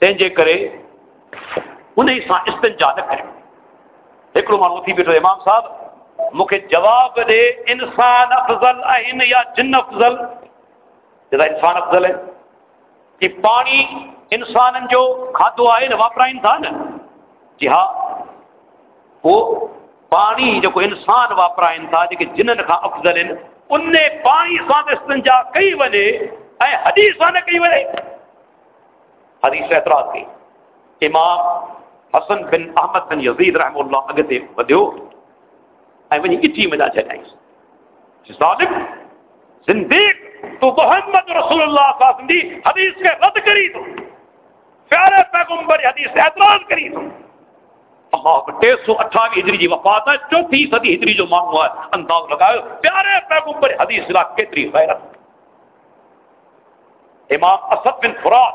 تین انتنجا نہ کریں ایک بیٹھے امام صاحب مخت دے، انسان افضل یا جن افضل؟ انسان افضل ہے۔ کہ پانی انسان جو کھو واپر تھا نا وہ پانی جو انسان واپرائن تھا جی جن کا افضل ان پانی سے استنجا کئی وجے ہدی سے حدیث اعتراض کی۔ امام حسن بن احمد بن یزید رحم اللہ اگتے ودیو۔ اے ونی اٹھی مدا چاہیے صادق زندیق، تو محمد رسول اللہ صلی اللہ علیہ وسلم دی حدیث کے رد کری تو۔ پیارے پیغمبر، حدیث اعتراض کری تو۔ اللہ ٹے سو اٹھاوی ہجری جی وفات ہے، چوتھی صدی ہجری جو معاملہ ہے، انداز لگاؤ پیارے پیغمبر، حدیث لا کیتری غیرت۔ امام اسد بن فرات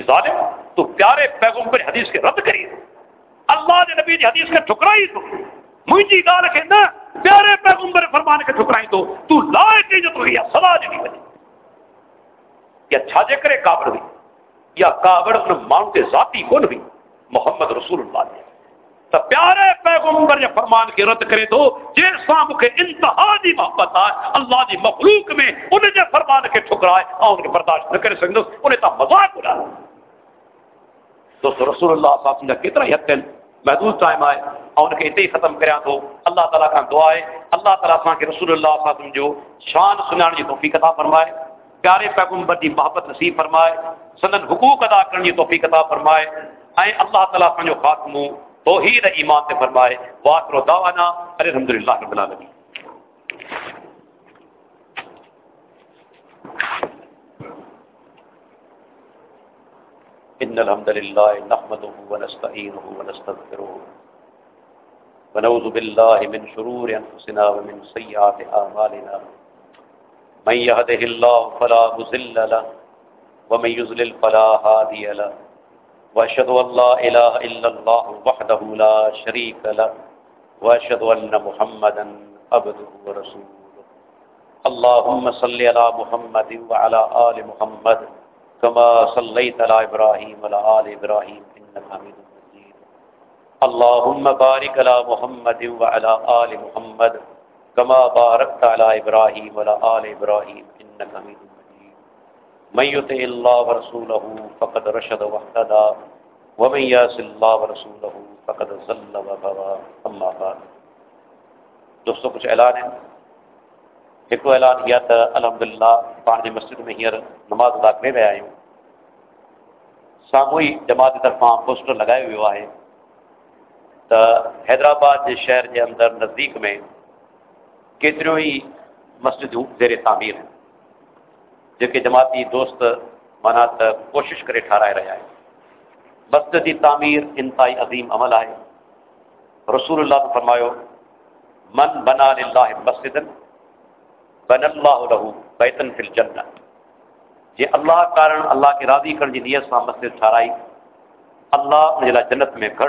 ظالم، تو پیارے پیغمبر حدیث کے رد کری اللہ نے نبی حدیث کے ٹھکرائی تو۔ مجھے گال کے نہ پیارے پیغمبر فرمان کے ٹھکرائی تو۔ تو لائے کی جو تو یا سلا جی بنی یا چھاجے کرے کابر بھی، یا کابر ان مان کے ذاتی کون بھی، محمد رسول اللہ نے۔ تو پیارے پیغمبر یا فرمان جی کے رد کرے تو جیسا مکھے انتہا دی محبت آئے، اللہ دی مخلوق میں انہیں جے فرمان کے ٹھکرائے اور ان کے برداشت نہ کرے سکتے، انہیں تا مذاق اڑا۔ دوستو رسول اللہ صلی اللہ علیہ وسلم نے کتنا یتن محدود ٹائم آئے اور ان کے اتنی ختم کریا تو اللہ تعالیٰ کا دعا ہے، اللہ تعالیٰ سان کے رسول اللہ صلی اللہ علیہ وسلم جو شان سنان جی توفیق عطا فرمائے، پیارے پیغمبر دی محبت نصیب فرمائے، سنن حقوق ادا کرنے جی توفیق عطا فرمائے۔ اے اللہ تعالیٰ سان جو خاتموں توحید ایمان سے فرمائے واخر دعوانا الحمد للہ رب العالمین۔ ان الحمد لله نحمده ونستعينه ونستغفره ونعوذ بالله من شرور انفسنا ومن سيئات اعمالنا۔ من يهده الله فلا مضل له، ومن يضلل فلا هادي له۔ واشهد ان لا اله الا الله وحده لا شريك له واشهد ان محمدا عبده ورسوله. اللهم صل على محمد وعلى ال محمد كما صليت على ابراهيم وعلى ال ابراهيم انك حميد مجيد. اللهم بارك على محمد وعلى ال محمد كما باركت على ابراهيم وعلى ال ابراهيم انك حميد مجيد من يطع الله ورسوله فقد رشد واهتدى، ومن يعص الله ورسوله فقد ضل وغوى اما بعد. دوستو، کچھ اعلان ہے ایک اعلان کیا تھا الحمدللہ، پانی مسجد میں ہیر نماز ادا کرنے میں آئے ہوں۔ ساموئی جماعت طرفاں پوسٹر لگائے ہوئے ہے تا حیدرآباد کے شہر کے اندر نزدیک میں کتنی ہی مسجدوں زیر تعمیر ہیں۔ جو جماعتی دوست مانا کوشش کرے ٹھہرائے رہا ہے مسجد کی تعمیر انتہائی عظیم عمل ہے رسول اللہ نے فرمایا، من بنا اللہ مسجد بن اللہ لہو بیتن فی الجنہ. جے اللہ کارن، اللہ کے راضی کرنے کی نیت سان مسجد ٹھہرائی۔ اللہ ان لا جنت میں گھر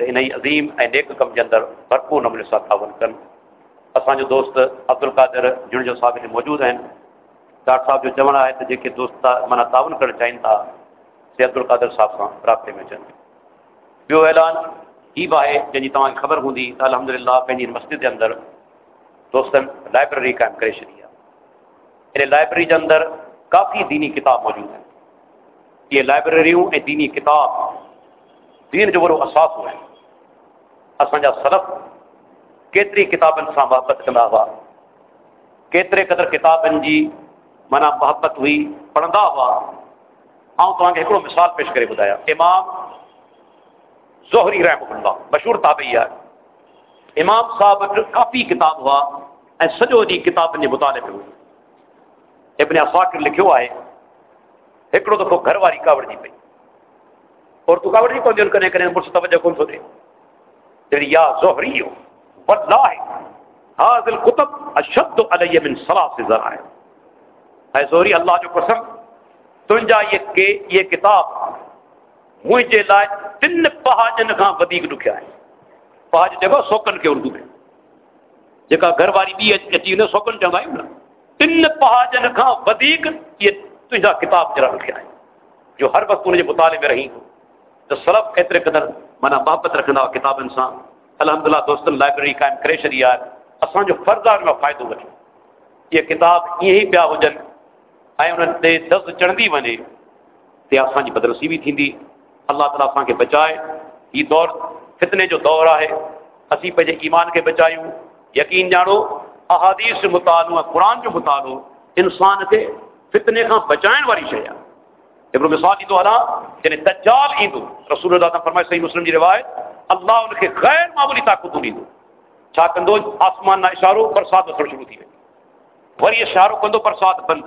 تو ان ہی عظیم ایک کم کے اندر بھرپور نمنے سے تعاون کر دوست عبد القادر جنجو ساگن موجود ہیں، ڈاکٹر صاحب جو چوائے ہے کہ جے دوست مانا تعاون کرنا چاہن تھا عبد القادر صاحب سات رابطے میں اچن بو اعلان یہ بھی ہے جی تاکہ خبر ہوں الحمد للہ مسجد کے اندر دوست لائبریری قائم کری چیبری کے اندر کافی دینی کتاب موجود ہے یہ لائبریر ایک دینی کتاب، دین جو وصاث ہے اچانا سرف کیتری کتاب سے محبت کرا ہوا کترے قدر کتاب جی من محبت ہوئی پڑھتا ہوا آؤں تو مثال پیش کری بدایاں امام جوہری گرم ہوں مشہور تاب ہے۔ امام صاحب کافی کتاب ہوا سجھوں دن جی کتاب کے جی مطابق ہوا فاکر لکھو ہے ایکڑوں دفع گھر والی کاڑتی پہ اور کون تو دے۔ دریا زہری ہو۔ واللہ حاض قطب اشد علی من سلاس ذرائع اے زہری، اللہ جو قسم تنجا یہ کہ یہ کتاب مجھے لائے تن پہاجن کا ودیق لکھیا ہے۔ پہاج جگہ سوکن کے اردو میں۔ جکا گھر واری بھی اچھی نے سوکن چوائیں ہے۔ تن پہاجن کا ودیق یہ تنجا کتاب جرا لکھیا ہے۔ جو ہر وقت انہیں مطالعے میں رہی ہوں تو سلب کیترے قدر من محبت رکھدہ قتاب سے الحمد للہ دوست لائبریری قائم کرے چڑی ہے جو فرض ہے کا فائدہ ویسے یہ کتاب یہ ہی پیا ہوجن کے دز چڑھتی وجے تی اب بدرسی بھی اللہ تعالیٰ بچائے۔ یہ دور، فتنے جو دور ہے اصل پہ ایمان کے بچائیں یقین جانو، احادیث مطالعہ قرآن جو مطالعہ انسان کے فتنے کا بچائن والی شا ابن مسعود عید والا یعنی دجال عید، رسول اللہ تعالیٰ فرمائے صحیح مسلم جی روایت، اللہ ان کے غیر معمولی طاقتوں عید چھا کندو آسمان نہ اشارو پرساد وسن شروع تھی۔ وئی وری اشارو کندو برسات بند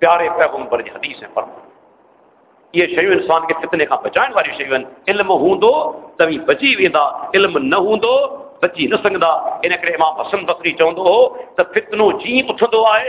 پیارے پیغمبر کی حدیث ہے فرما یہ شیو انسان کے فتنے کا بچائن والی شیون علم ہوں دو تبھی بچی ویدا علم نہ ہوں دو بچی نہ سنگدا۔ ان کرے امام حسن بصری چوندو ہو، تو فتنو جی اٹھندو آئے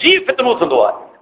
جی فتنو تھندو آئے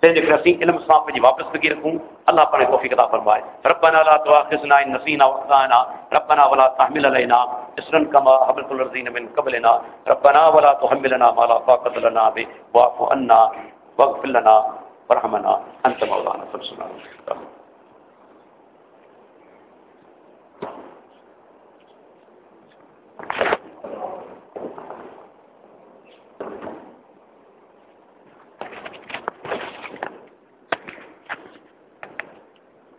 تیرے کرسی علم صاحب جی واپس لگی رکھوں، اللہ پر توفیق عطا فرمائے۔ ربنا لا تؤاخذنا ان نسینا واخطانا ربنا ولا تحمل علينا اصرا كما حملت الذين من قبلنا، ربنا ولا تحملنا ما لا طاقه لنا به، واعف عنا واغفر لنا، وارحمنا، انت مولانا فانصرنا